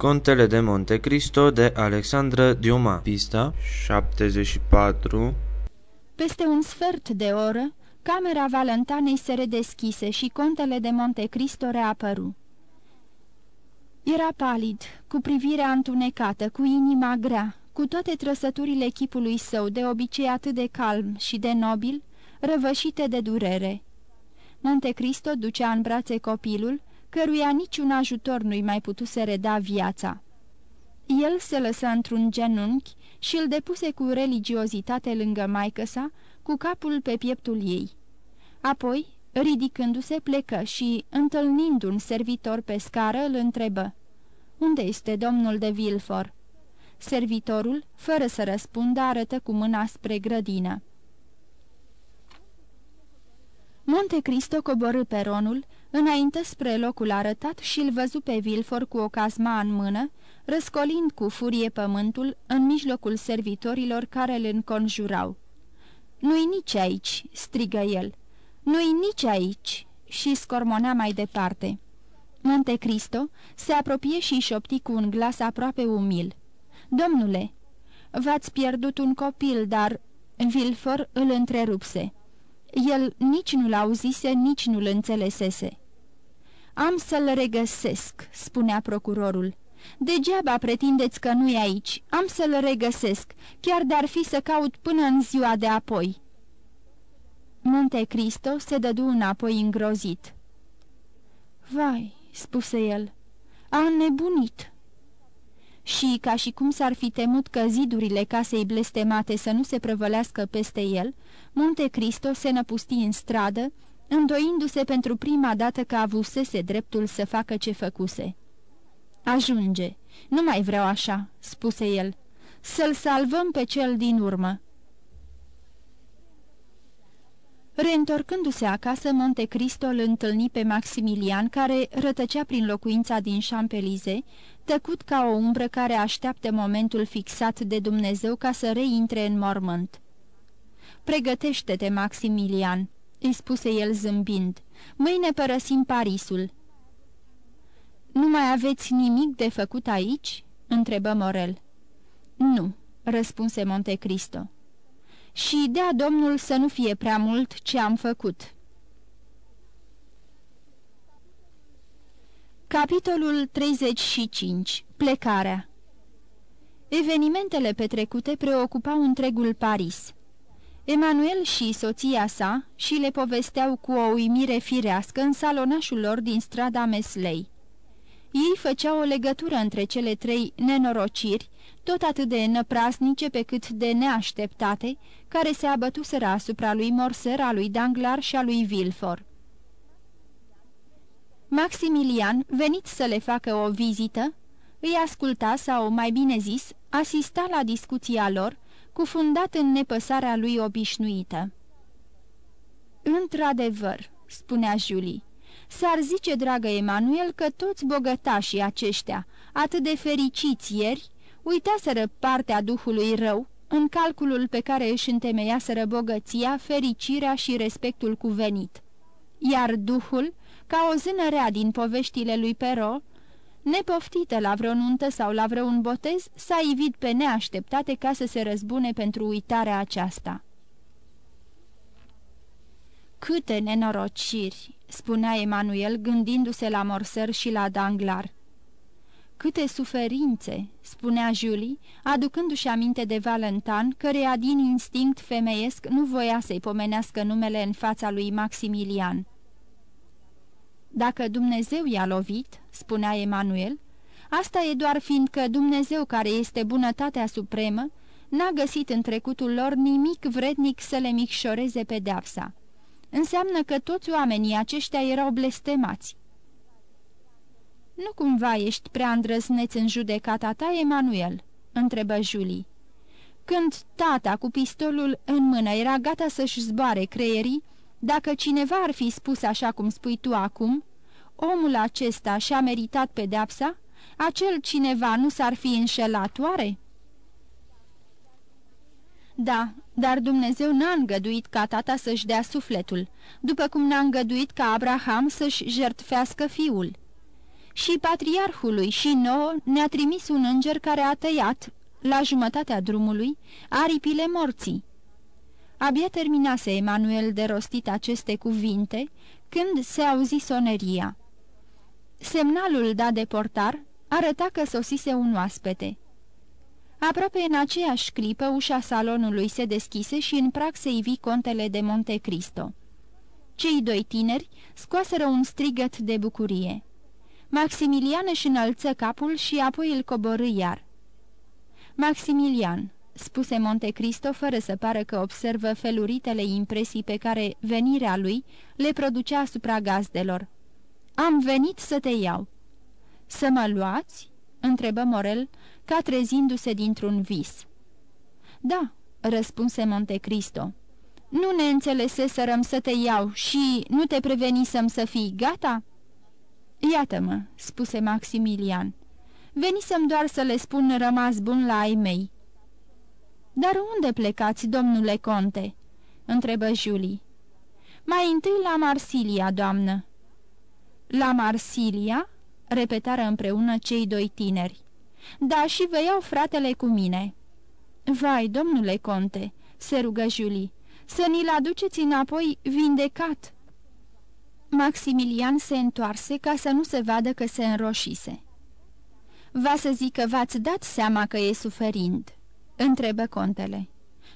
Contele de Monte Cristo de Alexandra Diuma Pista 74 Peste un sfert de oră, camera Valentanei se redeschise și contele de Monte Cristo reapăru. Era palid, cu privirea întunecată, cu inima grea, cu toate trăsăturile chipului său, de obicei atât de calm și de nobil, răvășite de durere. Monte Cristo ducea în brațe copilul, căruia niciun ajutor nu-i mai putuse reda viața. El se lăsă într-un genunchi și îl depuse cu religiozitate lângă maică sa, cu capul pe pieptul ei. Apoi, ridicându-se, plecă și, întâlnind un servitor pe scară, îl întrebă. Unde este domnul de Vilfor?" Servitorul, fără să răspundă, arătă cu mâna spre grădină. Monte Cristo coborâ peronul, înainte spre locul arătat și îl văzu pe Vilfor cu o casma în mână, răscolind cu furie pământul în mijlocul servitorilor care îl înconjurau. Nu-i nici aici!" strigă el. Nu-i nici aici!" și scormonea mai departe. Monte Cristo se apropie și șopti cu un glas aproape umil. Domnule, v-ați pierdut un copil, dar..." Vilfor îl întrerupse. El nici nu-l auzise, nici nu-l înțelesese. Am să-l regăsesc," spunea procurorul. Degeaba pretindeți că nu e aici. Am să-l regăsesc, chiar dar fi să caut până în ziua de apoi." Monte Cristo se dădu înapoi îngrozit. Vai," spuse el, a nebunit." Și, ca și cum s-ar fi temut că zidurile casei blestemate să nu se prăvălească peste el, Monte Cristo se năpusti în stradă, îndoindu-se pentru prima dată că avusese dreptul să facă ce făcuse. Ajunge, nu mai vreau așa," spuse el. Să-l salvăm pe cel din urmă." Reîntorcându-se acasă, Monte Cristo îl întâlni pe Maximilian, care rătăcea prin locuința din Champelize, tăcut ca o umbră care așteaptă momentul fixat de Dumnezeu ca să reintre în mormânt. Pregătește-te, Maximilian," îi spuse el zâmbind. Mâine părăsim Parisul." Nu mai aveți nimic de făcut aici?" întrebă Morel. Nu," răspunse Monte Cristo. Și dea Domnul să nu fie prea mult ce am făcut." Capitolul 35. Plecarea Evenimentele petrecute preocupau întregul Paris. Emanuel și soția sa și le povesteau cu o uimire firească în salonașul lor din strada Meslei. Ei făceau o legătură între cele trei nenorociri, tot atât de năprasnice pe cât de neașteptate, care se abătuseră asupra lui Morser, a lui Danglar și a lui Vilfor. Maximilian, venit să le facă o vizită, îi asculta sau, mai bine zis, asista la discuția lor, cufundat în nepăsarea lui obișnuită. Într-adevăr," spunea Julie, s-ar zice, dragă Emanuel, că toți bogătașii aceștia, atât de fericiți ieri, uitaseră partea duhului rău, în calculul pe care își întemeiaseră bogăția, fericirea și respectul cuvenit. Iar duhul, ca o zână rea din poveștile lui Perrault, nepoftită la vreo nuntă sau la vreun botez, s-a ivit pe neașteptate ca să se răzbune pentru uitarea aceasta. Câte nenorociri!" spunea Emanuel gândindu-se la Morser și la Danglar. Câte suferințe!" spunea Julie, aducându-și aminte de Valentin, căreia din instinct femeiesc nu voia să-i pomenească numele în fața lui Maximilian. Dacă Dumnezeu i-a lovit," spunea Emanuel, asta e doar fiindcă Dumnezeu, care este bunătatea supremă, n-a găsit în trecutul lor nimic vrednic să le micșoreze pedeapsa. Înseamnă că toți oamenii aceștia erau blestemați. Nu cumva ești prea îndrăzneț în judecata ta, Emanuel?" întrebă Julie. Când tata cu pistolul în mână era gata să-și zboare creierii, dacă cineva ar fi spus așa cum spui tu acum, omul acesta și-a meritat pedeapsa, acel cineva nu s-ar fi înșelat oare? Da, dar Dumnezeu n-a îngăduit ca tata să-și dea sufletul, după cum n-a îngăduit ca Abraham să-și jertfească fiul. și patriarhului și nouă ne-a trimis un înger care a tăiat, la jumătatea drumului, aripile morții. Abia terminase Emanuel de rostit aceste cuvinte, când se auzi soneria. Semnalul dat de portar arăta că sosise un oaspete. Aproape în aceeași clipă, ușa salonului se deschise și în prag se ivi contele de Monte Cristo. Cei doi tineri scoaseră un strigăt de bucurie. Maximilian își înălță capul și apoi îl coborâ iar. Maximilian, spuse Monte Cristo fără să pară că observă feluritele impresii pe care venirea lui le producea asupra gazdelor. Am venit să te iau." Să mă luați?" întrebă Morel, ca trezindu-se dintr-un vis. Da," răspunse Monte Cristo. Nu ne înțeleseserăm să te iau și nu te prevenisem să fii gata?" Iată-mă," spuse Maximilian. Venisem doar să le spun rămas bun la ai mei." Dar unde plecați, domnule conte?" întrebă Julie. Mai întâi la Marsilia, doamnă." La Marsilia?" repetară împreună cei doi tineri. Da, și vă iau fratele cu mine." Vai, domnule conte," se rugă Julie, să ni-l aduceți înapoi vindecat." Maximilian se întoarse ca să nu se vadă că se înroșise. Va să zic că v-ați dat seama că e suferind?" Întrebă contele.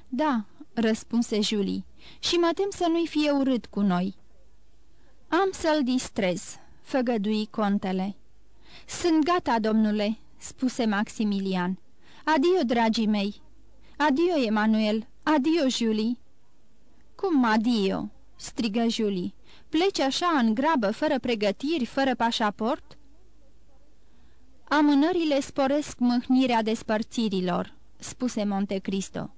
Da," răspunse Julie, și mă tem să nu-i fie urât cu noi." Am să-l distrez," făgădui contele. Sunt gata, domnule," spuse Maximilian. Adio, dragii mei! Adio, Emanuel! Adio, Julie!" Cum adio?" strigă Julie. Pleci așa în grabă, fără pregătiri, fără pașaport?" Amânările sporesc mâhnirea despărțirilor," spuse Monte Cristo.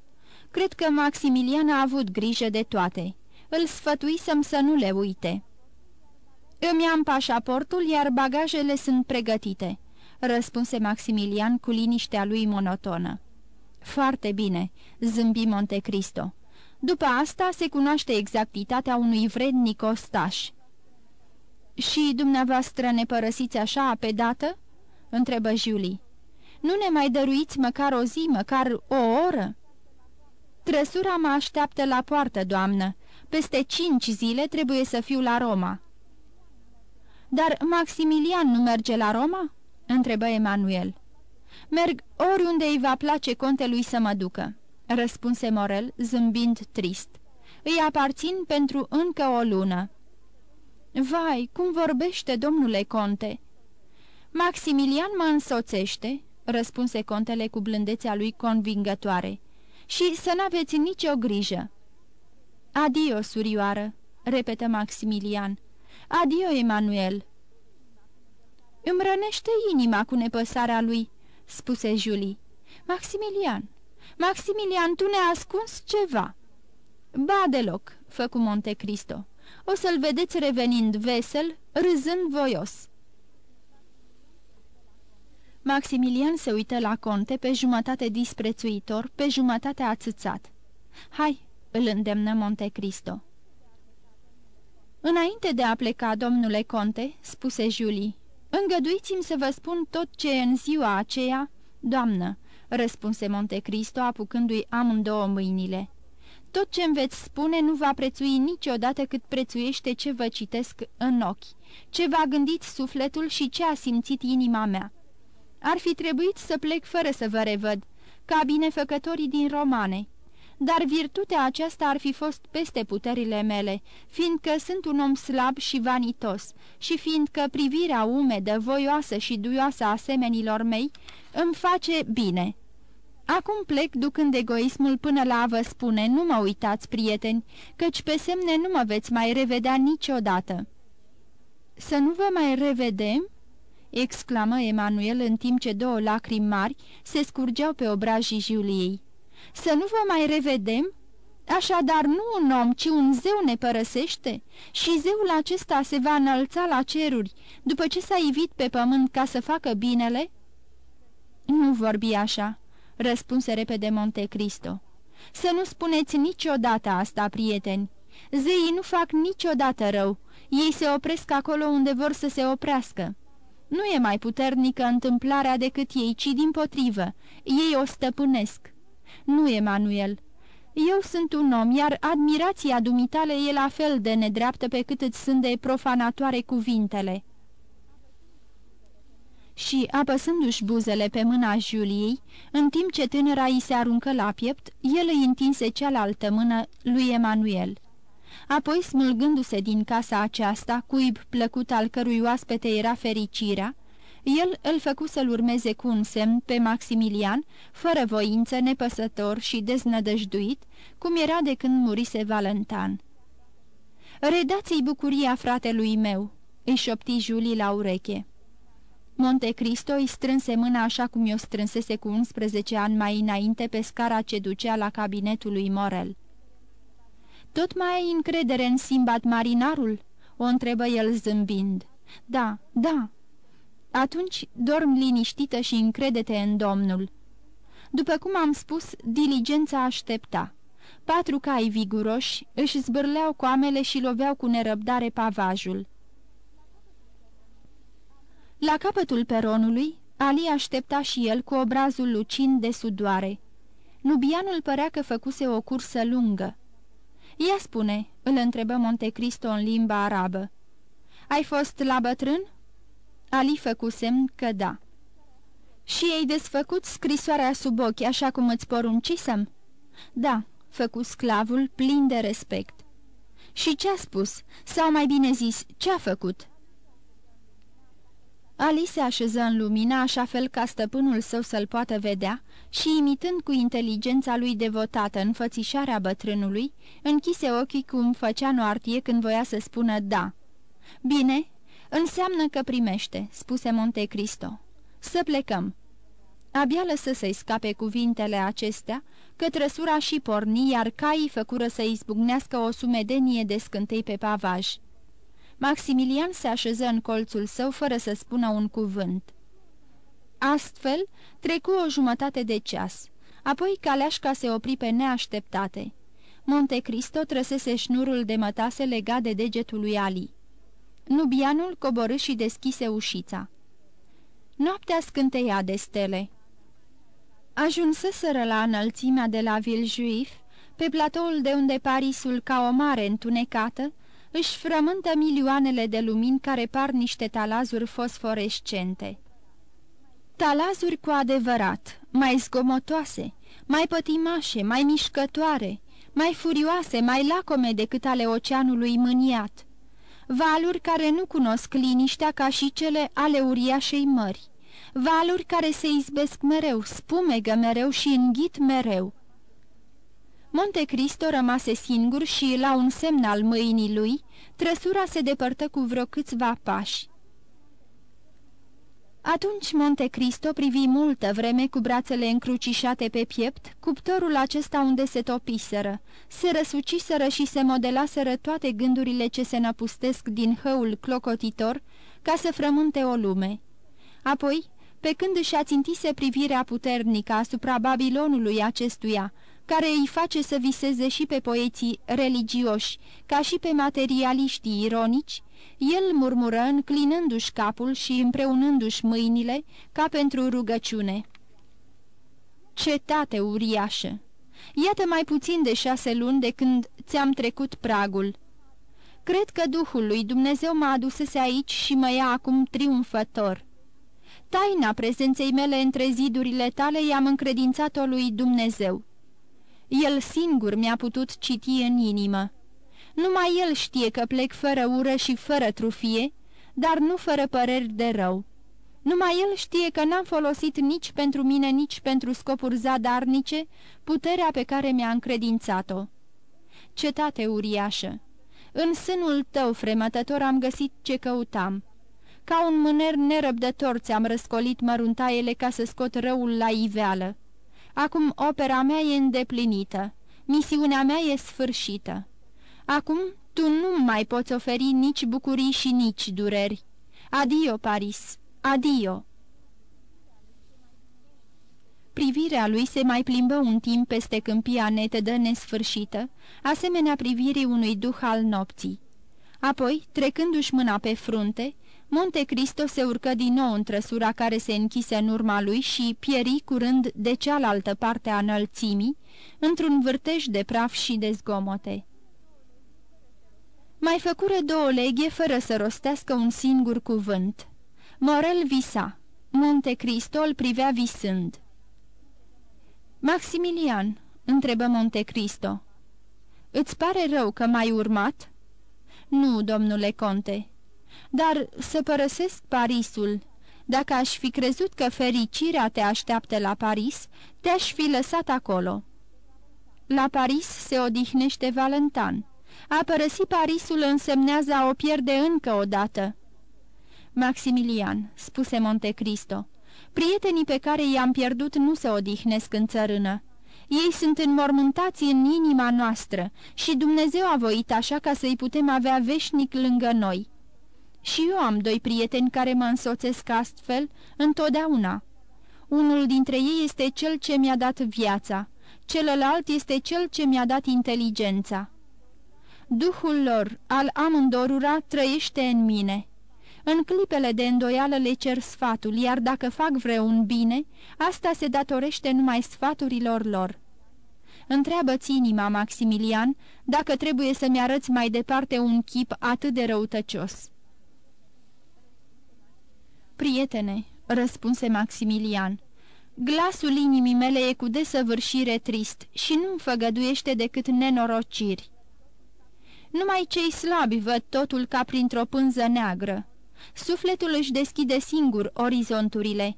Cred că Maximilian a avut grijă de toate. Îl sfătuisem să nu le uite." Îmi am pașaportul, iar bagajele sunt pregătite," răspunse Maximilian cu liniștea lui monotonă. Foarte bine," zâmbi Monte Cristo. După asta se cunoaște exactitatea unui vrednic ostaș." Și dumneavoastră ne părăsiți așa pe dată?" întrebă Julie. Nu ne mai dăruiți măcar o zi, măcar o oră?" Trăsura mă așteaptă la poartă, doamnă. Peste cinci zile trebuie să fiu la Roma." Dar Maximilian nu merge la Roma?" întrebă Emanuel. Merg oriunde îi va place contelui să mă ducă," răspunse Morel, zâmbind trist. Îi aparțin pentru încă o lună." Vai, cum vorbește, domnule conte!" Maximilian mă însoțește," răspunse contele cu blândețea lui convingătoare, și să n-aveți nicio grijă." Adio, surioară," repetă Maximilian. Adio, Emanuel." Îmi rănește inima cu nepăsarea lui," spuse Julie. Maximilian, Maximilian, tu ne-ai ascuns ceva." Ba deloc," făcu Monte Cristo. O să-l vedeți revenind vesel, râzând voios." Maximilian se uită la conte pe jumătate disprețuitor, pe jumătate ațățat. Hai," îl îndemnă Monte Cristo. Înainte de a pleca, domnule conte," spuse Julie, îngăduiți-mi să vă spun tot ce în ziua aceea, doamnă," răspunse Monte Cristo, apucându-i amândouă mâinile. Tot ce-mi veți spune nu va prețui niciodată cât prețuiește ce vă citesc în ochi, ce v-a gândit sufletul și ce a simțit inima mea. Ar fi trebuit să plec fără să vă revăd, ca binefăcătorii din romane, dar virtutea aceasta ar fi fost peste puterile mele, fiindcă sunt un om slab și vanitos și fiindcă privirea umedă, voioasă și duioasă a semenilor mei îmi face bine. Acum plec ducând egoismul până la a vă spune, nu mă uitați, prieteni, căci pe semne nu mă veți mai revedea niciodată." Să nu vă mai revedem?" Exclamă Emanuel în timp ce două lacrimi mari se scurgeau pe obrajii Juliei. Să nu vă mai revedem? Așadar nu un om, ci un zeu ne părăsește și zeul acesta se va înălța la ceruri după ce s-a ivit pe pământ ca să facă binele?" Nu vorbi așa," răspunse repede Monte Cristo. Să nu spuneți niciodată asta, prieteni. Zeii nu fac niciodată rău. Ei se opresc acolo unde vor să se oprească. Nu e mai puternică întâmplarea decât ei, ci din potrivă, ei o stăpânesc. Nu, Emanuel, eu sunt un om, iar admirația dumitale e la fel de nedreaptă pe cât îți sunt de profanatoare cuvintele." Și, apăsându-și buzele pe mâna Juliei, în timp ce tânăra îi se aruncă la piept, el îi întinse cealaltă mână lui Emanuel. Apoi, smulgându-se din casa aceasta, cuib plăcut al cărui oaspete era fericirea, el îl făcu să-l urmeze cu un semn pe Maximilian, fără voință, nepăsător și deznădăjduit, cum era de când murise Valentan. Redați-i bucuria fratelui meu," îi șopti Julie la ureche. Monte Cristo îi strânse mâna așa cum i-o strânsese cu 11 ani mai înainte pe scara ce ducea la cabinetul lui Morel. Tot mai ai încredere în Simbat marinarul?" o întrebă el zâmbind. Da, da." Atunci dorm liniștită și încredete în Domnul." După cum am spus, diligența aștepta. Patru cai viguroși își zbârleau coamele și loveau cu nerăbdare pavajul. La capătul peronului, Ali aștepta și el cu obrazul lucind de sudoare. Nubianul părea că făcuse o cursă lungă. Ia spune," îl întrebă Montecristo în limba arabă. Ai fost la bătrân?" Ali făcu semn că da. Și ei desfăcut scrisoarea sub ochi, așa cum îți poruncisem?" Da," făcu sclavul plin de respect. Și ce-a spus? Sau mai bine zis, ce-a făcut?" Ali se așeză în lumina așa fel ca stăpânul său să-l poată vedea și, imitând cu inteligența lui devotată înfățișarea bătrânului, închise ochii cum făcea Noartie când voia să spună da. Bine, înseamnă că primește," spuse Monte Cristo. Să plecăm." Abia lăsă să-i scape cuvintele acestea, că trăsura și porni, iar caii făcură să izbucnească o sumedenie de scântei pe pavaj. Maximilian se așeză în colțul său fără să spună un cuvânt. Astfel, trecu o jumătate de ceas. Apoi caleașca se opri pe neașteptate. Monte Cristo trăsese șnurul de mătase legat de degetul lui Ali. Nubianul coborâ și deschise ușița. Noaptea scânteia de stele. Ajunseseră la înălțimea de la Villejuif, pe platoul de unde Parisul, ca o mare întunecată, își frământă milioanele de lumini care par niște talazuri fosforescente. Talazuri cu adevărat, mai zgomotoase, mai pătimașe, mai mișcătoare, mai furioase, mai lacome decât ale oceanului mâniat. Valuri care nu cunosc liniștea ca și cele ale uriașei mări. Valuri care se izbesc mereu, spumegă mereu și înghit mereu Monte Cristo rămase singur și, la un semn al mâinii lui, trăsura se depărtă cu vreo câțiva pași. Atunci Monte Cristo privi multă vreme cu brațele încrucișate pe piept, cuptorul acesta unde se topiseră, se răsuciseră și se modelaseră toate gândurile ce se năpustesc din hăul clocotitor ca să frământe o lume. Apoi, pe când își ațintise privirea puternică asupra Babilonului acestuia, care îi face să viseze și pe poeții religioși, ca și pe materialiștii ironici, el murmură înclinându-și capul și împreunându-și mâinile ca pentru rugăciune. Cetate uriașă! Iată mai puțin de șase luni de când ți-am trecut pragul. Cred că Duhul lui Dumnezeu mă adusese aici și mă ia acum triumfător. Taina prezenței mele între zidurile tale i-am încredințat-o lui Dumnezeu. El singur mi-a putut citi în inimă. Numai el știe că plec fără ură și fără trufie, dar nu fără păreri de rău. Numai el știe că n-am folosit nici pentru mine, nici pentru scopuri zadarnice puterea pe care mi-a încredințat-o. Cetate uriașă! În sânul tău, fremătător, am găsit ce căutam. Ca un mâner nerăbdător ți-am răscolit măruntaiele ca să scot răul la iveală. Acum opera mea e îndeplinită, misiunea mea e sfârșită. Acum tu nu mai poți oferi nici bucurii și nici dureri. Adio, Paris, adio! Privirea lui se mai plimbă un timp peste câmpia netedă nesfârșită, asemenea privirii unui duh al nopții. Apoi, trecându-și mâna pe frunte, Monte Cristo se urcă din nou în trăsura care se închise în urma lui și pieri curând de cealaltă parte a înălțimii, într-un vârtej de praf și de zgomote. Mai făcură două leghe fără să rostească un singur cuvânt. Morel visa. Monte Cristo îl privea visând. Maximilian, întrebă Monte Cristo, îți pare rău că m-ai urmat?" Nu, domnule conte, dar să părăsesc Parisul. Dacă aș fi crezut că fericirea te așteaptă la Paris, te-aș fi lăsat acolo." La Paris se odihnește Valentan. A părăsi Parisul însemnează a o pierde încă o dată." Maximilian," spuse Montecristo, prietenii pe care i-am pierdut nu se odihnesc în țărână. Ei sunt înmormântați în inima noastră și Dumnezeu a voit așa ca să-i putem avea veșnic lângă noi. Și eu am doi prieteni care mă însoțesc astfel întotdeauna. Unul dintre ei este cel ce mi-a dat viața, celălalt este cel ce mi-a dat inteligența. Duhul lor, al amândorura, trăiește în mine. În clipele de îndoială le cer sfatul, iar dacă fac vreun bine, asta se datorește numai sfaturilor lor. Întreabă-ți inima, Maximilian, dacă trebuie să-mi arăți mai departe un chip atât de răutăcios. Prietene, răspunse Maximilian, glasul inimii mele e cu desăvârșire trist și nu-mi făgăduiește decât nenorociri. Numai cei slabi văd totul ca printr-o pânză neagră. Sufletul își deschide singur orizonturile.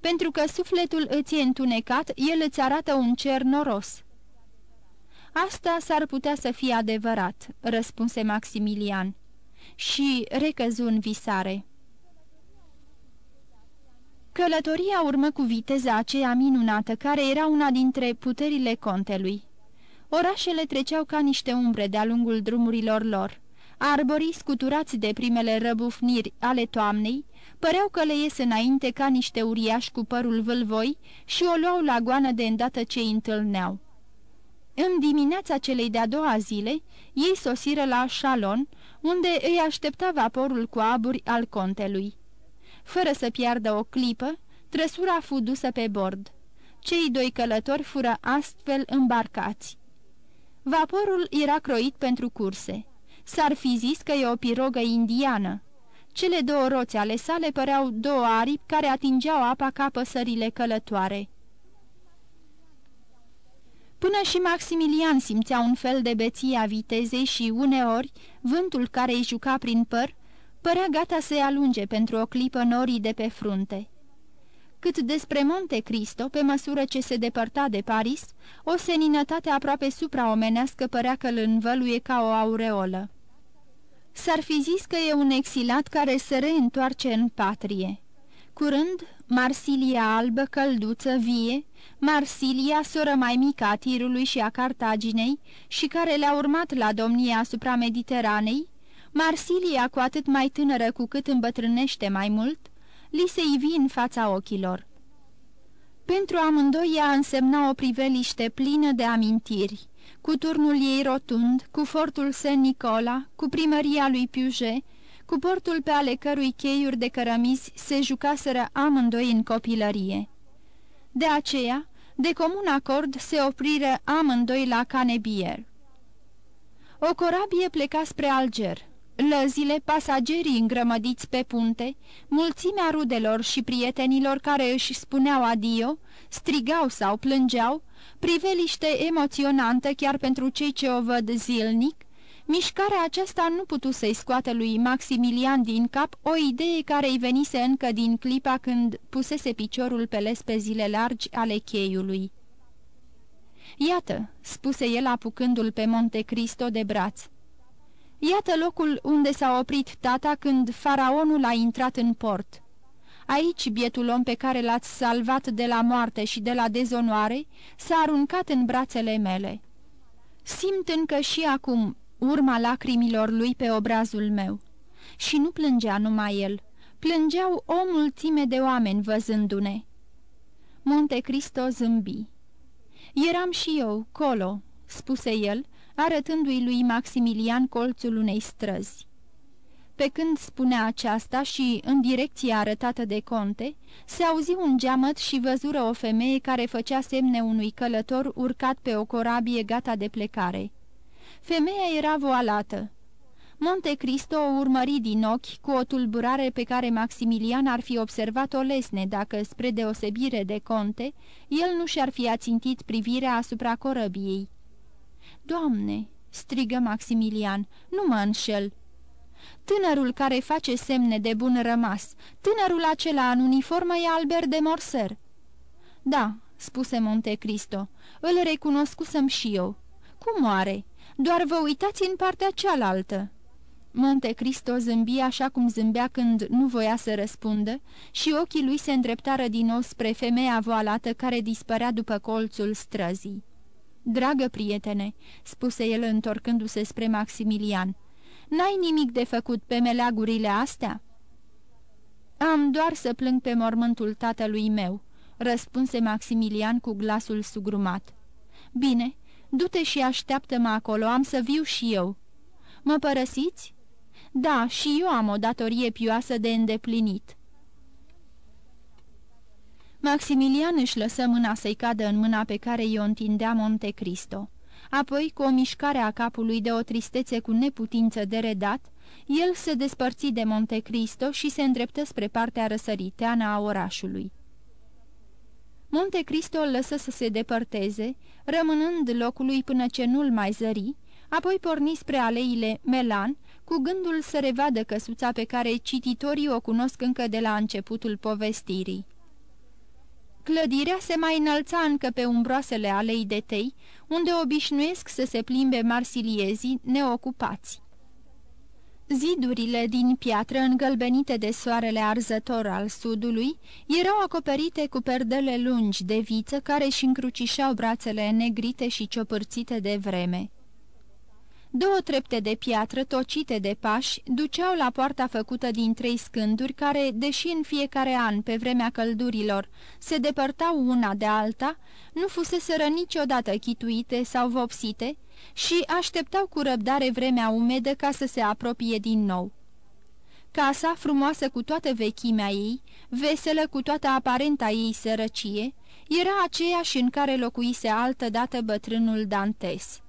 Pentru că sufletul îți e întunecat, el îți arată un cer noros. Asta s-ar putea să fie adevărat," răspunse Maximilian. Și recăzu în visare. Călătoria urmă cu viteza aceea minunată, care era una dintre puterile contelui. Orașele treceau ca niște umbre de-a lungul drumurilor lor. Arborii scuturați de primele răbufniri ale toamnei păreau că le ies înainte ca niște uriași cu părul vâlvoi și o luau la goană de îndată ce îi întâlneau. În dimineața celei de-a doua zile, ei sosiră la Chalon, unde îi aștepta vaporul cu aburi al contelui. Fără să piardă o clipă, trăsura fu dusă pe bord. Cei doi călători fură astfel îmbarcați. Vaporul era croit pentru curse. S-ar fi zis că e o pirogă indiană. Cele două roți ale sale păreau două aripi care atingeau apa ca păsările călătoare. Până și Maximilian simțea un fel de beție a vitezei și, uneori, vântul care îi juca prin păr, părea gata să-i alunge pentru o clipă norii de pe frunte. Cât despre Monte Cristo, pe măsură ce se depărta de Paris, o seninătate aproape supraomenească părea că îl învăluie ca o aureolă. S-ar fi zis că e un exilat care se reîntoarce în patrie. Curând, Marsilia albă, călduță, vie, Marsilia, soră mai mică a Tirului și a Cartaginei și care le-a urmat la domnia asupra Mediteranei, Marsilia cu atât mai tânără cu cât îmbătrânește mai mult, li se ivi în fața ochilor. Pentru amândoi ea însemna o priveliște plină de amintiri, cu turnul ei rotund, cu fortul Saint-Nicola, cu primăria lui Puget, cu portul pe ale cărui cheiuri de cărămizi se jucaseră amândoi în copilărie. De aceea, de comun acord, se opriră amândoi la Canebier. O corabie pleca spre Alger. Lăzile, pasagerii îngrămădiți pe punte, mulțimea rudelor și prietenilor care își spuneau adio, strigau sau plângeau, priveliște emoționantă chiar pentru cei ce o văd zilnic, mișcarea aceasta nu putu să-i scoată lui Maximilian din cap o idee care îi venise încă din clipa când pusese piciorul pe lespezile largi ale cheiului. Iată," spuse el apucându-l pe Monte Cristo de braț. Iată locul unde s-a oprit tata când faraonul a intrat în port. Aici bietul om pe care l-ați salvat de la moarte și de la dezonoare s-a aruncat în brațele mele. Simt încă și acum urma lacrimilor lui pe obrazul meu. Și nu plângea numai el, plângeau o mulțime de oameni văzându-ne. Monte Cristo zâmbi. Eram și eu, colo," spuse el, arătându-i lui Maximilian colțul unei străzi. Pe când spunea aceasta și în direcția arătată de conte, se auzi un geamăt și văzură o femeie care făcea semne unui călător urcat pe o corabie gata de plecare. Femeia era voalată. Monte Cristo o urmări din ochi cu o tulburare pe care Maximilian ar fi observat-o lesne dacă, spre deosebire de conte, el nu și-ar fi ațintit privirea asupra corăbiei. Doamne!" strigă Maximilian, nu mă înșel!" Tânărul care face semne de bun rămas, tânărul acela în uniformă e Albert de Morser." Da," spuse Monte Cristo, îl recunoscusem și eu. Cum moare? Doar vă uitați în partea cealaltă." Monte Cristo zâmbi așa cum zâmbea când nu voia să răspundă și ochii lui se îndreptară din nou spre femeia voalată care dispărea după colțul străzii. Dragă prietene," spuse el întorcându-se spre Maximilian, n-ai nimic de făcut pe meleagurile astea?" Am doar să plâng pe mormântul tatălui meu," răspunse Maximilian cu glasul sugrumat. Bine, du-te și așteaptă-mă acolo, am să viu și eu." Mă părăsiți?" Da, și eu am o datorie pioasă de îndeplinit." Maximilian își lăsă mâna să-i cadă în mâna pe care i-o întindea Monte Cristo. Apoi, cu o mișcare a capului de o tristețe cu neputință de redat, el se despărți de Monte Cristo și se îndreptă spre partea răsăriteană a orașului. Monte Cristo îl lăsă să se depărteze, rămânând locului până ce nu-l mai zări, apoi porni spre aleile Melan, cu gândul să revadă căsuța pe care cititorii o cunosc încă de la începutul povestirii. Clădirea se mai înălța încă pe umbroasele alei de tei, unde obișnuiesc să se plimbe marsiliezii neocupați. Zidurile din piatră îngălbenite de soarele arzător al sudului erau acoperite cu perdele lungi de viță care își încrucișau brațele negrite și ciopărțite de vreme. Două trepte de piatră tocite de pași duceau la poarta făcută din trei scânduri care, deși în fiecare an, pe vremea căldurilor, se depărtau una de alta, nu fuseseră niciodată chituite sau vopsite și așteptau cu răbdare vremea umedă ca să se apropie din nou. Casa, frumoasă cu toată vechimea ei, veselă cu toată aparenta ei sărăcie, era aceeași în care locuise altădată bătrânul Dantes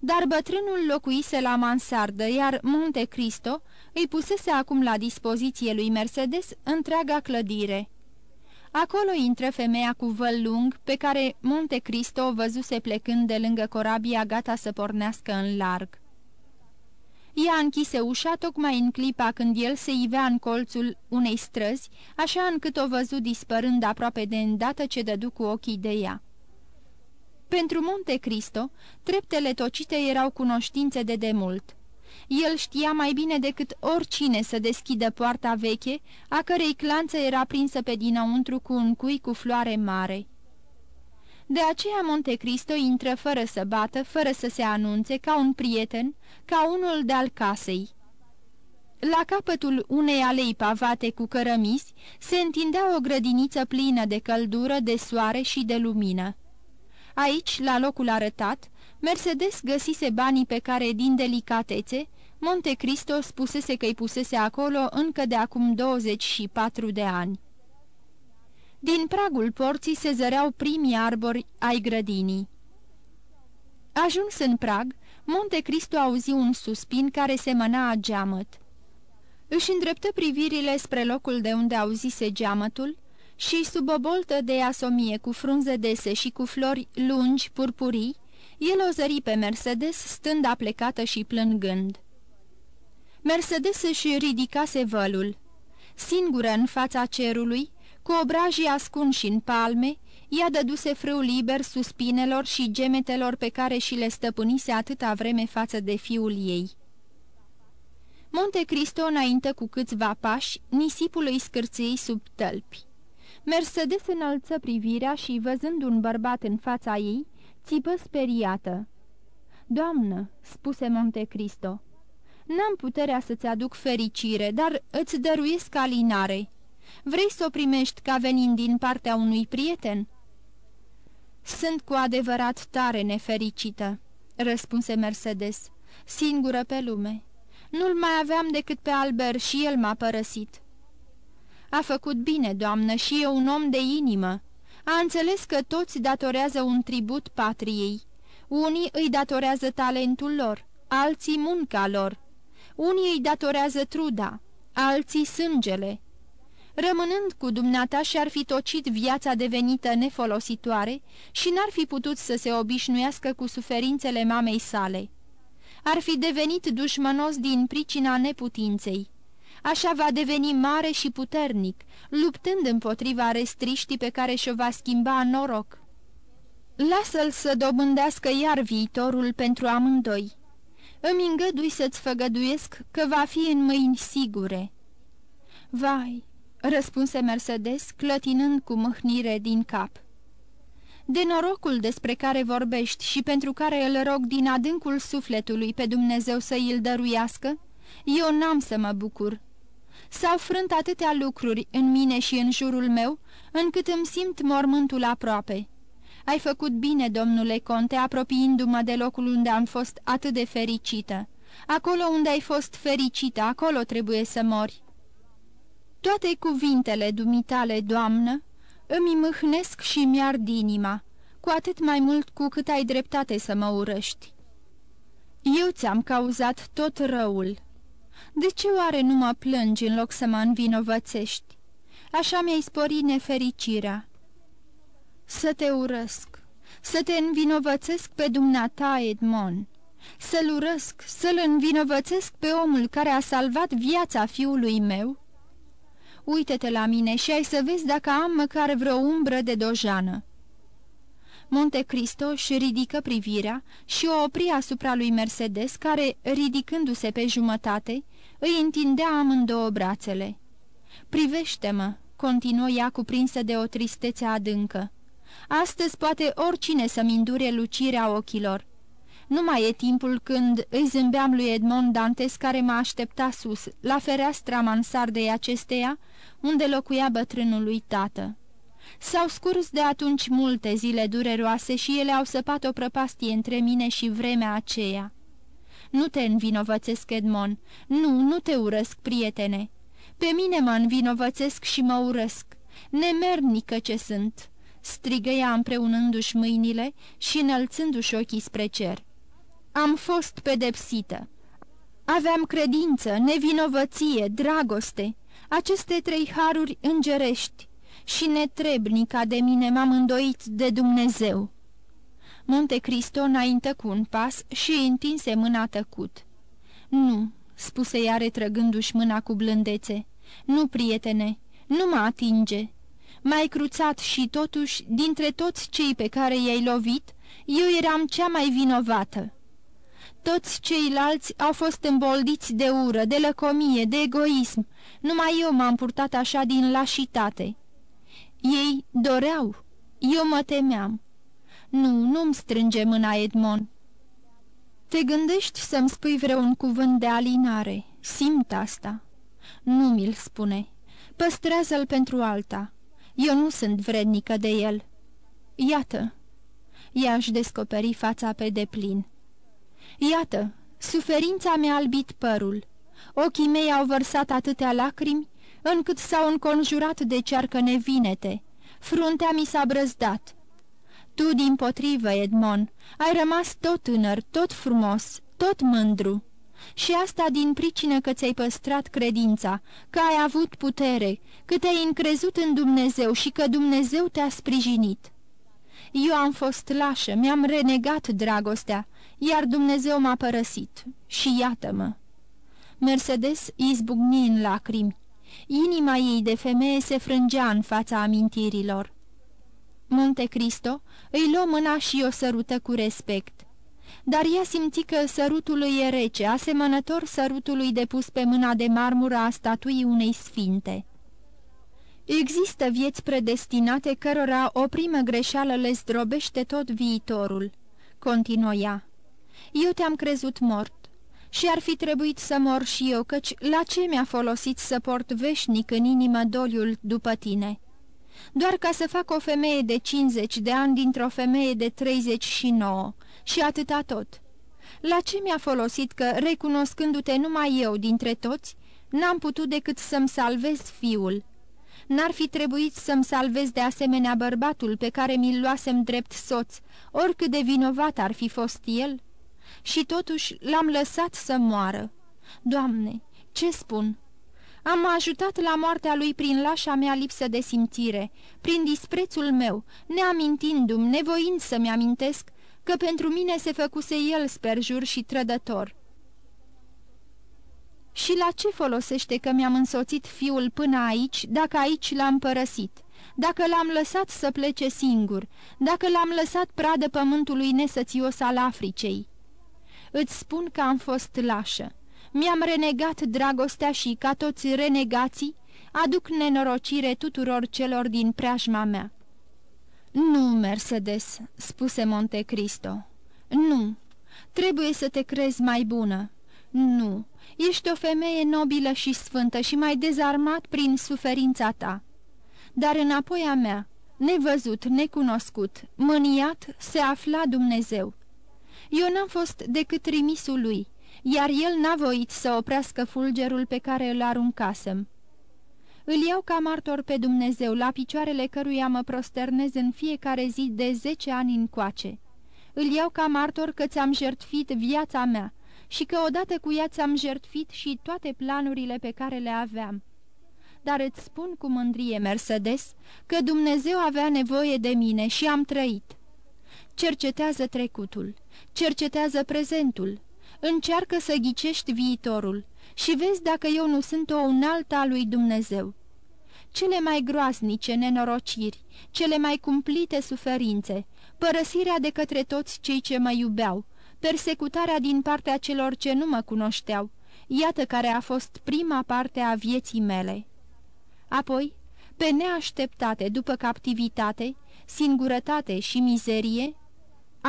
dar bătrânul locuise la mansardă, iar Monte Cristo îi pusese acum la dispoziție lui Mercedes întreaga clădire. Acolo intră femeia cu văl lung, pe care Monte Cristo o văzuse plecând de lângă corabia gata să pornească în larg. Ea închise ușa tocmai în clipa când el se ivea în colțul unei străzi, așa încât o văzu dispărând aproape de îndată ce dădu cu ochii de ea. Pentru Monte Cristo, treptele tocite erau cunoștințe de demult. El știa mai bine decât oricine să deschidă poarta veche, a cărei clanță era prinsă pe dinăuntru cu un cui cu floare mare. De aceea Monte Cristo intră fără să bată, fără să se anunțe, ca un prieten, ca unul de-al casei. La capătul unei alei pavate cu cărămisi se întindea o grădiniță plină de căldură, de soare și de lumină. Aici, la locul arătat, Mercedes găsise banii pe care, din delicatețe, Monte Cristo spusese că îi pusese acolo încă de acum 24 de ani. Din pragul porții se zăreau primii arbori ai grădinii. Ajuns în prag, Monte Cristo auzi un suspin care semăna a geamăt. Își îndreptă privirile spre locul de unde auzise geamătul și sub o boltă de asomie cu frunze dese și cu flori lungi, purpurii, el o zări pe Mercedes stând aplecată și plângând. Mercedes își ridicase vălul. Singură în fața cerului, cu obrajii ascunși în palme, ea dăduse frâu liber suspinelor și gemetelor pe care și le stăpânise atâta vreme față de fiul ei. Monte Cristo înainte cu câțiva pași, nisipul îi scârțâi sub tălpi. Mercedes înălță privirea și, văzând un bărbat în fața ei, țipă speriată. Doamnă," spuse Monte Cristo, n-am puterea să-ți aduc fericire, dar îți dăruiesc alinare. Vrei să o primești ca venind din partea unui prieten?" Sunt cu adevărat tare nefericită," răspunse Mercedes, singură pe lume. Nu-l mai aveam decât pe Albert și el m-a părăsit." A făcut bine, doamnă, și e un om de inimă. A înțeles că toți datorează un tribut patriei. Unii îi datorează talentul lor, alții munca lor. Unii îi datorează truda, alții sângele. Rămânând cu dumneata și-ar fi tocit viața devenită nefolositoare și n-ar fi putut să se obișnuiască cu suferințele mamei sale. Ar fi devenit dușmănos din pricina neputinței. Așa va deveni mare și puternic, luptând împotriva restriștii pe care și-o va schimba în noroc. Lasă-l să dobândească iar viitorul pentru amândoi. Îmi îngădui să-ți făgăduiesc că va fi în mâini sigure." Vai!" răspunse Mercedes, clătinând cu mâhnire din cap. De norocul despre care vorbești și pentru care îl rog din adâncul sufletului pe Dumnezeu să îl dăruiască, eu n-am să mă bucur. S-au frânt atâtea lucruri în mine și în jurul meu, încât îmi simt mormântul aproape. Ai făcut bine, domnule conte, apropiindu-mă de locul unde am fost atât de fericită. Acolo unde ai fost fericită, acolo trebuie să mori. Toate cuvintele dumitale, doamnă, îmi mâhnesc și mi-ard inima, cu atât mai mult cu cât ai dreptate să mă urăști. Eu ți-am cauzat tot răul. De ce oare nu mă plângi în loc să mă învinovățești? Așa mi-ai sporit nefericirea. Să te urăsc, să te învinovățesc pe dumneata, Edmond, să-l urăsc, să-l învinovățesc pe omul care a salvat viața fiului meu? Uită-te la mine și ai să vezi dacă am măcar vreo umbră de dojană. Monte Cristo își ridică privirea și o opri asupra lui Mercedes, care, ridicându-se pe jumătate, îi întindea amândouă brațele. Privește-mă!" continuă ea cuprinsă de o tristețe adâncă. Astăzi poate oricine să-mi îndure lucirea ochilor. Nu mai e timpul când îi zâmbeam lui Edmond Dantes care mă aștepta sus, la fereastra mansardei acesteia, unde locuia bătrânul lui tată. S-au scurs de atunci multe zile dureroase și ele au săpat o prăpastie între mine și vremea aceea. Nu te învinovățesc, Edmond, nu, nu te urăsc, prietene. Pe mine mă învinovățesc și mă urăsc, nemernică ce sunt." strigă ea împreunându-și mâinile și înălțându-și ochii spre cer. Am fost pedepsită. Aveam credință, nevinovăție, dragoste, aceste trei haruri îngerești și netrebnica de mine m-am îndoit de Dumnezeu. Monte Cristo înaintă cu un pas și întinse mâna tăcut. Nu, spuse ea retrăgându-și mâna cu blândețe, nu, prietene, nu mă atinge. M-ai cruțat și totuși, dintre toți cei pe care i-ai lovit, eu eram cea mai vinovată. Toți ceilalți au fost îmboldiți de ură, de lăcomie, de egoism. Numai eu m-am purtat așa din lașitate. Ei doreau, eu mă temeam. Nu, nu-mi strânge mâna Edmond. Te gândești să-mi spui vreun cuvânt de alinare, simt asta. Nu mi-l spune. Păstrează-l pentru alta. Eu nu sunt vrednică de el. Iată. Ea își descoperi fața pe deplin. Iată, suferința mi-a albit părul. Ochii mei au vărsat atâtea lacrimi, încât s-au înconjurat de cearcă nevinete. Fruntea mi s-a brăzdat. Tu, din potrivă, Edmond, ai rămas tot tânăr, tot frumos, tot mândru. Și asta din pricină că ți-ai păstrat credința, că ai avut putere, că te-ai încrezut în Dumnezeu și că Dumnezeu te-a sprijinit. Eu am fost lașă, mi-am renegat dragostea, iar Dumnezeu m-a părăsit și iată-mă. Mercedes izbucni în lacrimi. Inima ei de femeie se frângea în fața amintirilor. Monte Cristo îi luă mâna și o sărută cu respect. Dar ea simți că sărutul îi e rece, asemănător sărutului depus pe mâna de marmură a statuii unei sfinte. Există vieți predestinate cărora o primă greșeală le zdrobește tot viitorul, continuia. Eu te-am crezut mort și ar fi trebuit să mor și eu, căci la ce mi-a folosit să port veșnic în inimă doliul după tine? Doar ca să fac o femeie de 50 de ani dintr-o femeie de 39 și atâta tot. La ce mi-a folosit că, recunoscându-te numai eu dintre toți, n-am putut decât să-mi salvez fiul? N-ar fi trebuit să-mi salvez de asemenea bărbatul pe care mi-l luasem drept soț, oricât de vinovat ar fi fost el? Și totuși l-am lăsat să moară. Doamne, ce spun? Am ajutat la moartea lui prin lașa mea lipsă de simțire, prin disprețul meu, neamintindu-mi, nevoind să-mi amintesc că pentru mine se făcuse el sperjur și trădător. Și la ce folosește că mi-am însoțit fiul până aici, dacă aici l-am părăsit? Dacă l-am lăsat să plece singur, dacă l-am lăsat pradă pământului nesățios al Africei? Îți spun că am fost lașă. Mi-am renegat dragostea și, ca toți renegații, aduc nenorocire tuturor celor din preajma mea. Nu, Mercedes," spuse Monte Cristo. Nu, trebuie să te crezi mai bună. Nu, ești o femeie nobilă și sfântă și mai dezarmat prin suferința ta. Dar înapoi a mea, nevăzut, necunoscut, mâniat, se afla Dumnezeu. Eu n-am fost decât trimisul lui, iar el n-a voit să oprească fulgerul pe care îl aruncasem. Îl iau ca martor pe Dumnezeu, la picioarele căruia mă prosternez în fiecare zi de zece ani încoace. Îl iau ca martor că ți-am jertfit viața mea și că odată cu ea ți-am jertfit și toate planurile pe care le aveam. Dar îți spun cu mândrie, Mercedes, că Dumnezeu avea nevoie de mine și am trăit. Cercetează trecutul, cercetează prezentul, încearcă să ghicești viitorul și vezi dacă eu nu sunt o unaltă a lui Dumnezeu. Cele mai groaznice nenorociri, cele mai cumplite suferințe, părăsirea de către toți cei ce mă iubeau, persecutarea din partea celor ce nu mă cunoșteau, iată care a fost prima parte a vieții mele. Apoi, pe neașteptate după captivitate, singurătate și mizerie,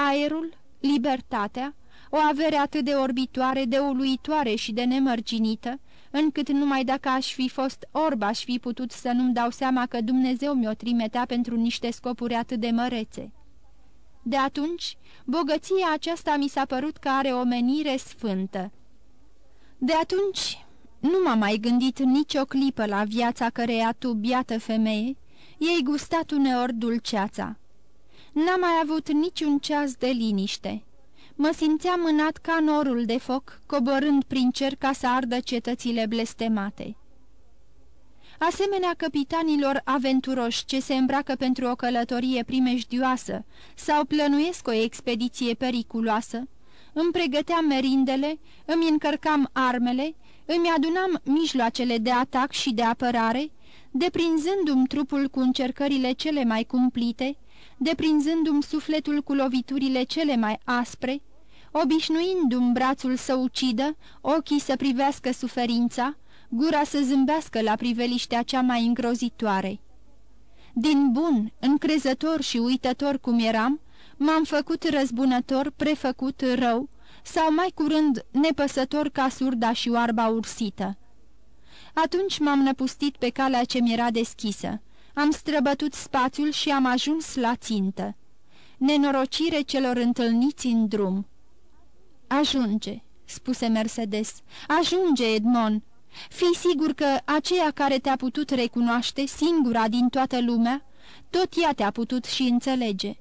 aerul, libertatea, o avere atât de orbitoare, de uluitoare și de nemărginită, încât numai dacă aș fi fost orb aș fi putut să nu-mi dau seama că Dumnezeu mi-o trimitea pentru niște scopuri atât de mărețe. De atunci, bogăția aceasta mi s-a părut că are o menire sfântă. De atunci, nu m-am mai gândit nicio clipă la viața căreia tu, biată femeie, ei gustat uneori dulceața. N-am mai avut niciun ceas de liniște mă simțeam mânat ca norul de foc, coborând prin cer ca să ardă cetățile blestemate. Asemenea capitanilor aventuroși ce se îmbracă pentru o călătorie primejdioasă sau plănuiesc o expediție periculoasă, îmi pregăteam merindele, îmi încărcam armele, îmi adunam mijloacele de atac și de apărare, deprinzându-mi trupul cu încercările cele mai cumplite, deprinzându-mi sufletul cu loviturile cele mai aspre, obișnuindu-mi brațul să ucidă, ochii să privească suferința, gura să zâmbească la priveliștea cea mai îngrozitoare. Din bun, încrezător și uitător cum eram, m-am făcut răzbunător, prefăcut rău, sau mai curând nepăsător ca surda și oarba ursită. Atunci m-am năpustit pe calea ce mi-era deschisă. Am străbătut spațiul și am ajuns la țintă. Nenorocire celor întâlniți în drum. Ajunge, spuse Mercedes. Ajunge, Edmond. Fii sigur că aceea care te-a putut recunoaște, singura din toată lumea, tot ea te-a putut și înțelege.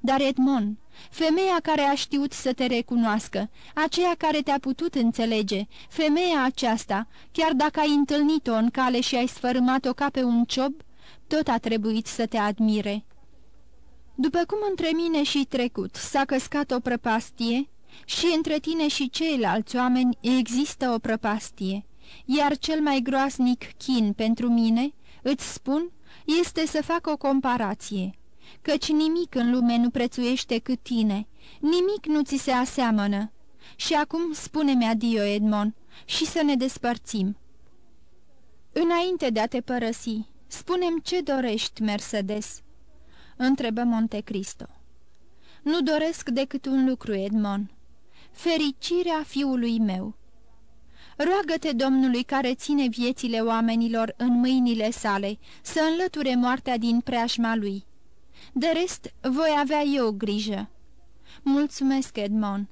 Dar, Edmond, femeia care a știut să te recunoască, aceea care te-a putut înțelege, femeia aceasta, chiar dacă ai întâlnit-o în cale și ai sfărâmat-o ca pe un ciob, tot a trebuit să te admire. După cum între mine și trecut s-a căscat o prăpastie, și între tine și ceilalți oameni există o prăpastie, iar cel mai groasnic chin pentru mine, îți spun, este să fac o comparație, căci nimic în lume nu prețuiește cât tine, nimic nu ți se aseamănă. Și acum spune-mi adio, Edmond, și să ne despărțim. Înainte de a te părăsi, spunem ce dorești, Mercedes?" întrebă Monte Cristo. Nu doresc decât un lucru, Edmond, fericirea fiului meu. Roagă-te Domnului care ține viețile oamenilor în mâinile sale, să înlăture moartea din preajma lui. De rest, voi avea eu grijă. Mulțumesc, Edmond.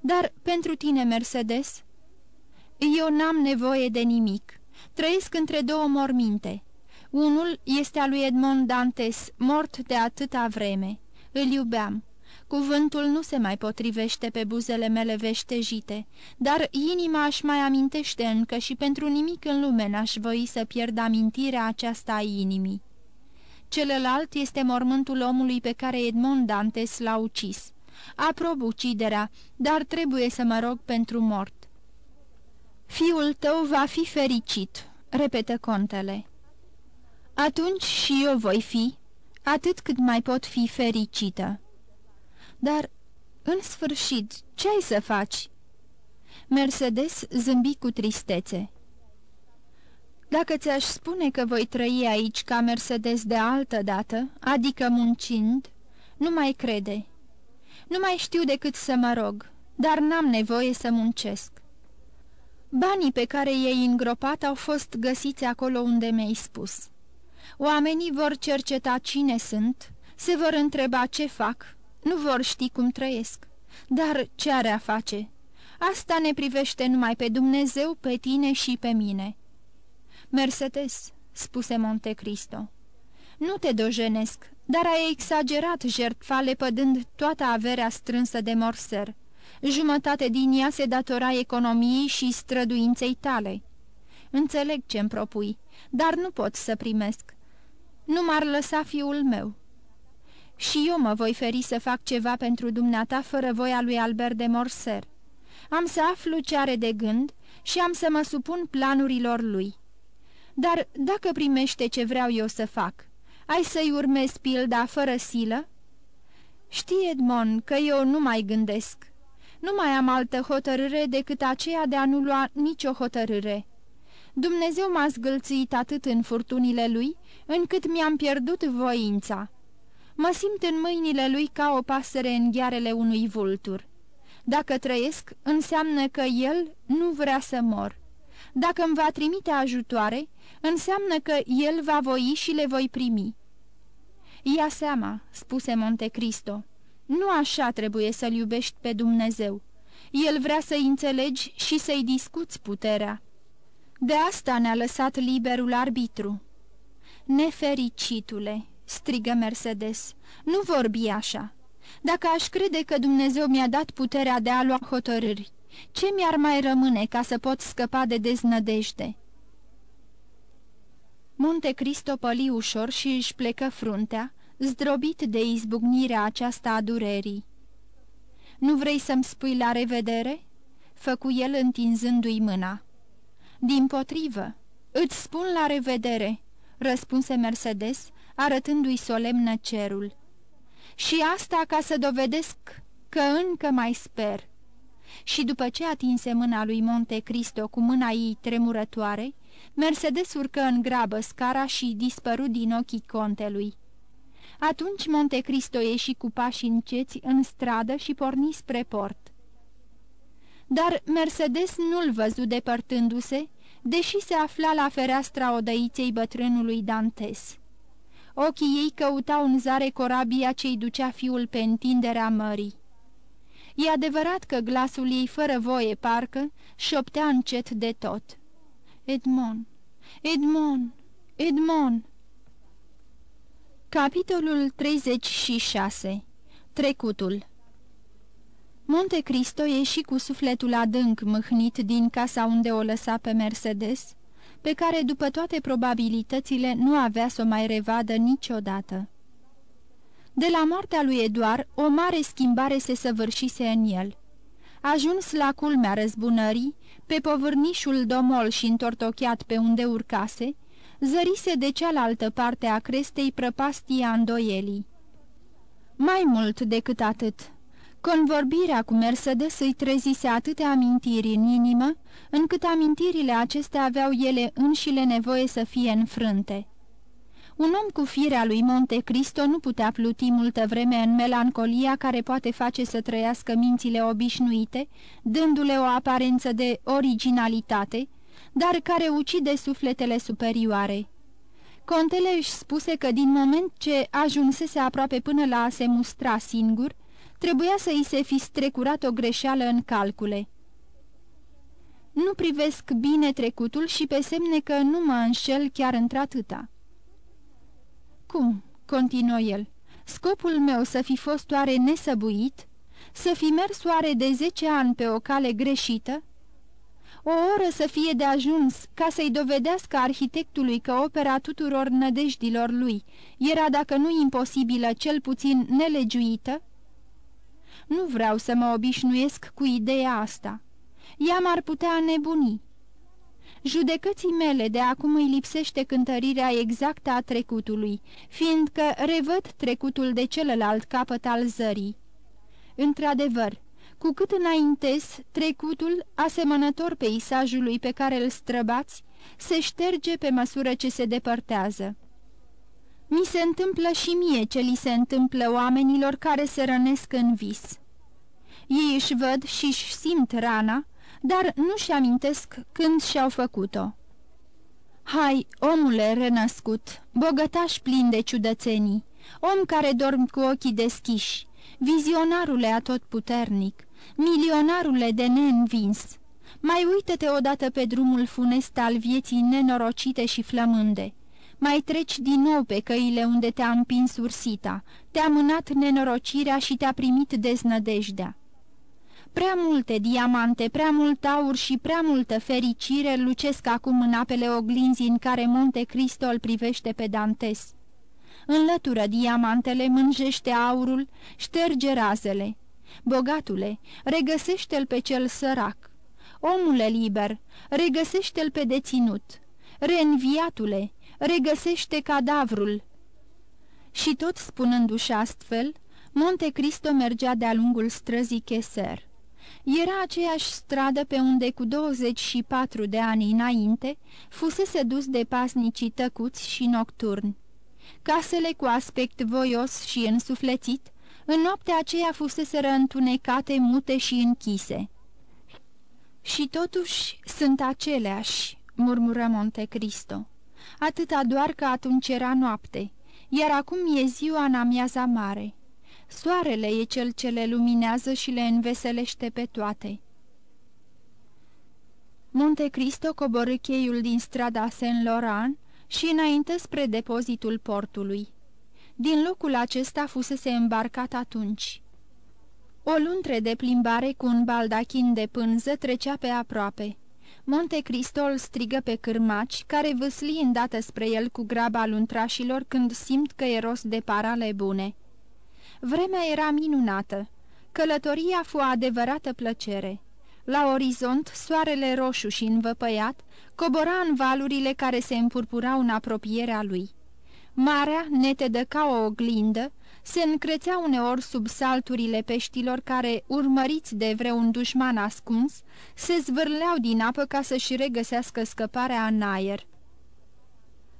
Dar pentru tine, Mercedes, eu n-am nevoie de nimic. Trăiesc între două morminte. Unul este al lui Edmond Dantes, mort de atâta vreme. Îl iubeam. Cuvântul nu se mai potrivește pe buzele mele veștejite, dar inima își mai amintește încă și pentru nimic în lume n-aș voi să pierd amintirea aceasta a inimii. Celălalt este mormântul omului pe care Edmond Dantes l-a ucis. Aprob uciderea, dar trebuie să mă rog pentru mort. Fiul tău va fi fericit," repetă contele. Atunci și eu voi fi, atât cât mai pot fi fericită. Dar, în sfârșit, ce ai să faci?" Mercedes zâmbi cu tristețe. Dacă ți-aș spune că voi trăi aici ca Mercedes de altă dată, adică muncind, nu mai crede. Nu mai știu decât să mă rog, dar n-am nevoie să muncesc. Banii pe care i-ai îngropat au fost găsiți acolo unde mi-ai spus. Oamenii vor cerceta cine sunt, se vor întreba ce fac, nu vor ști cum trăiesc. Dar ce are a face? Asta ne privește numai pe Dumnezeu, pe tine și pe mine." Mercedes," spuse Monte Cristo. Nu te dojenesc, dar ai exagerat jertfa lepădând toată averea strânsă de morser. Jumătate din ea se datora economiei și străduinței tale. Înțeleg ce-mi propui, dar nu pot să primesc. Nu m-ar lăsa fiul meu. Și eu mă voi feri să fac ceva pentru dumneata fără voia lui Albert de Morser. Am să aflu ce are de gând și am să mă supun planurilor lui. Dar dacă primește ce vreau eu să fac, ai să-i urmezi pilda fără silă? Știi, Edmond, că eu nu mai gândesc. Nu mai am altă hotărâre decât aceea de a nu lua nicio hotărâre. Dumnezeu m-a zgâlțit atât în furtunile lui, încât mi-am pierdut voința. Mă simt în mâinile lui ca o pasăre în ghearele unui vultur. Dacă trăiesc, înseamnă că el nu vrea să mor. Dacă îmi va trimite ajutoare, înseamnă că el va voi și le voi primi. Ia seama, spuse Monte Cristo, nu așa trebuie să-L iubești pe Dumnezeu. El vrea să-i înțelegi și să-i discuți puterea. De asta ne-a lăsat liberul arbitru. Nefericitule, strigă Mercedes, nu vorbi așa. Dacă aș crede că Dumnezeu mi-a dat puterea de a lua hotărâri, ce mi-ar mai rămâne ca să pot scăpa de deznădejde? Monte Cristo păli ușor și își plecă fruntea, zdrobit de izbucnirea aceasta a durerii. Nu vrei să-mi spui la revedere?" făcu el întinzându-i mâna. Din potrivă, îți spun la revedere," răspunse Mercedes, arătându-i solemnă cerul. Și asta ca să dovedesc că încă mai sper." Și după ce atinse mâna lui Monte Cristo cu mâna ei tremurătoare, Mercedes urcă în grabă scara și dispărut din ochii contelui. Atunci Monte Cristo ieși cu pași înceți în stradă și porni spre port. Dar Mercedes nu-l văzu depărtându-se, deși se afla la fereastra odăiței bătrânului Dantes. Ochii ei căutau în zare corabia ce-i ducea fiul pe întinderea mării. E adevărat că glasul ei fără voie parcă șoptea încet de tot. Edmond, Edmond, Edmond! Capitolul 36 Trecutul Monte Cristo ieși cu sufletul adânc mâhnit din casa unde o lăsa pe Mercedes, pe care, după toate probabilitățile, nu avea să o mai revadă niciodată. De la moartea lui Eduard, o mare schimbare se săvârșise în el. Ajuns la culmea răzbunării, pe povârnișul domol și întortocheat pe unde urcase, zărise de cealaltă parte a crestei prăpastia îndoielii. Mai mult decât atât, convorbirea cu Mercedes îi trezise atâtea amintiri în inimă, încât amintirile acestea aveau ele înșile nevoie să fie înfrânte. Un om cu firea lui Monte Cristo nu putea pluti multă vreme în melancolia care poate face să trăiască mințile obișnuite, dându-le o aparență de originalitate, dar care ucide sufletele superioare. Contele își spuse că din moment ce ajunsese aproape până la a se mustra singur, Trebuia să îi se fi strecurat o greșeală în calcule. Nu privesc bine trecutul și pe semne că nu mă înșel chiar într-atâta. Cum?" continuă el. Scopul meu să fi fost oare nesăbuit? Să fi mers oare de zece ani pe o cale greșită? O oră să fie de ajuns ca să-i dovedească arhitectului că opera tuturor nădejdilor lui era, dacă nu imposibilă, cel puțin nelegiuită? Nu vreau să mă obișnuiesc cu ideea asta. Ea m-ar putea nebuni. Judecății mele de acum îi lipsește cântărirea exactă a trecutului, fiindcă revăd trecutul de celălalt capăt al zării. Într-adevăr, cu cât înaintez, trecutul, asemănător peisajului pe care îl străbați, se șterge pe măsură ce se depărtează. Mi se întâmplă și mie ce li se întâmplă oamenilor care se rănesc în vis. Ei își văd și își simt rana, dar nu-și amintesc când și-au făcut-o. Hai, omule renăscut, bogătaș plin de ciudățenii, om care dorm cu ochii deschiși, vizionarule atotputernic, milionarule de neînvins, mai uită-te odată pe drumul funest al vieții nenorocite și flămânde. Mai treci din nou pe căile unde te-a împins ursita, te-a mânat nenorocirea și te-a primit deznădejdea. Prea multe diamante, prea mult aur și prea multă fericire lucesc acum în apele oglinzii în care Monte Cristo îl privește pe Dantes. Înlătură diamantele, mânjește aurul, șterge razele. Bogatule, regăsește-l pe cel sărac. Omule liber, regăsește-l pe deținut. Reînviatule, regăsește cadavrul. Și tot spunându-și astfel, Monte Cristo mergea de-a lungul străzii Cheser. Era aceeași stradă pe unde cu 24 de ani înainte fusese dus de pasnicii tăcuți și nocturni. Casele cu aspect voios și însuflețit, în noaptea aceea fusese întunecate, mute și închise. Și totuși sunt aceleași, murmură Monte Cristo. Atâta doar că atunci era noapte, iar acum e ziua în amiaza mare. Soarele e cel ce le luminează și le înveselește pe toate. Monte Cristo coborâ cheiul din strada Saint-Laurent și înainte spre depozitul portului. Din locul acesta fusese îmbarcat atunci. O luntre de plimbare cu un baldachin de pânză trecea pe aproape. Monte Cristo îl strigă pe cârmaci, care vâsli îndată spre el cu graba luntrașilor când simt că e rost de parale bune. Vremea era minunată. Călătoria fu o adevărată plăcere. La orizont, soarele roșu și învăpăiat cobora în valurile care se împurpurau în apropierea lui. Marea, netedă ca o oglindă, se încrețea uneori sub salturile peștilor care, urmăriți de vreun dușman ascuns, se zvârleau din apă ca să-și regăsească scăparea în aer.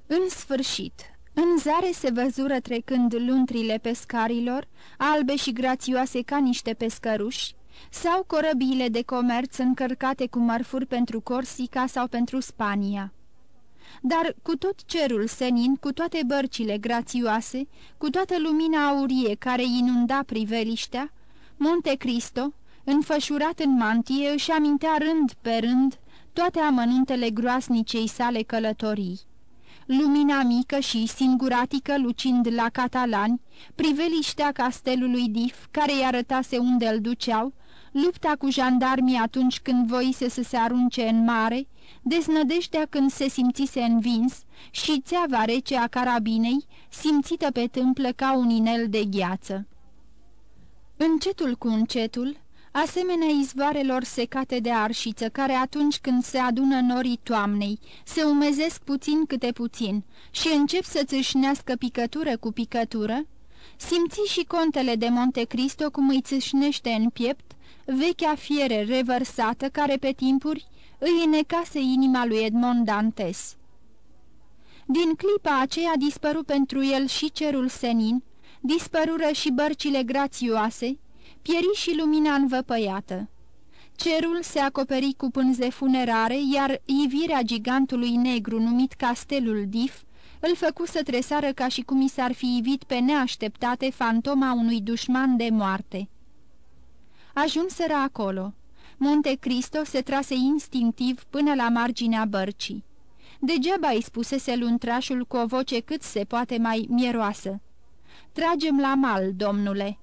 În sfârșit, în zare se văzură trecând luntrile pescarilor, albe și grațioase ca niște pescăruși, sau corăbiile de comerț încărcate cu mărfuri pentru Corsica sau pentru Spania. Dar cu tot cerul senin, cu toate bărcile grațioase, cu toată lumina aurie care inunda priveliștea, Monte Cristo, înfășurat în mantie, își amintea rând pe rând toate amănuntele groasnicei sale călătorii. Lumina mică și singuratică lucind la catalani, priveliștea castelului Dif, care îi arătase unde îl duceau, lupta cu jandarmii atunci când voise să se arunce în mare, deznădejdea când se simțise învins și țeava rece a carabinei, simțită pe tâmplă ca un inel de gheață. Încetul cu încetul, asemenea izvoarelor secate de arșiță, care atunci când se adună norii toamnei, se umezesc puțin câte puțin și încep să țâșnească picătură cu picătură, simți și contele de Monte Cristo cum îi țâșnește în piept vechea fiere revărsată care pe timpuri îi înecase inima lui Edmond Dantes. Din clipa aceea dispăru pentru el și cerul senin, dispărură și bărcile grațioase, pieri și lumina învăpăiată. Cerul se acoperi cu pânze funerare, iar ivirea gigantului negru numit Castelul Dif îl făcu să tresară ca și cum i s-ar fi ivit pe neașteptate fantoma unui dușman de moarte. Ajunseră acolo. Monte Cristo se trase instinctiv până la marginea bărcii. Degeaba îi spusese luntrașul cu o voce cât se poate mai mieroasă. Tragem la mal, domnule."